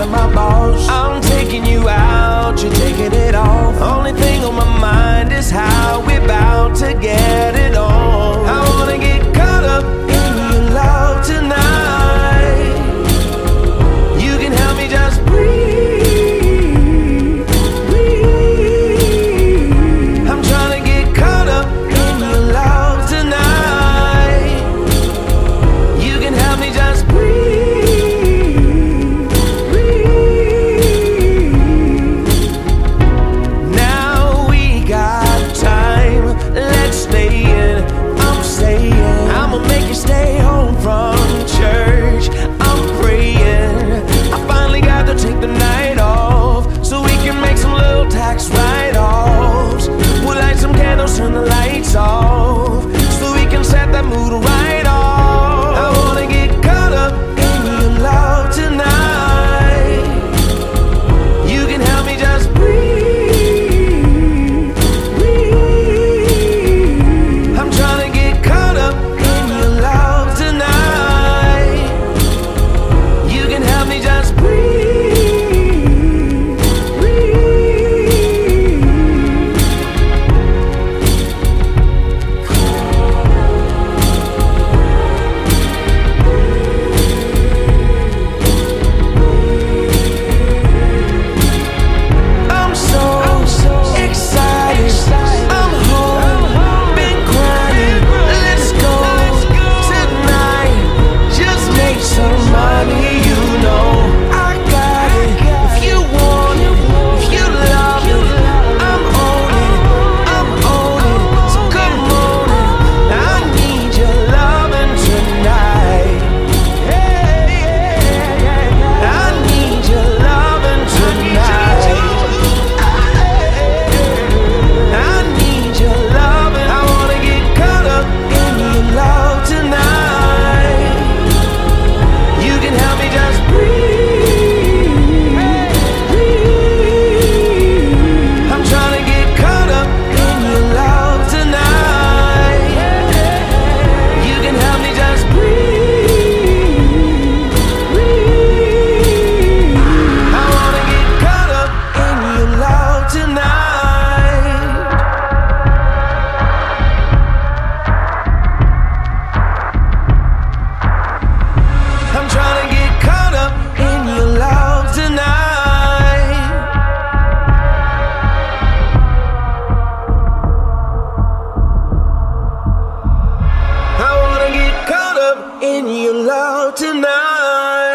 of my balls. I'm taking you out, you're taking it off. Only thing on my mind is how we're about to get. your love tonight.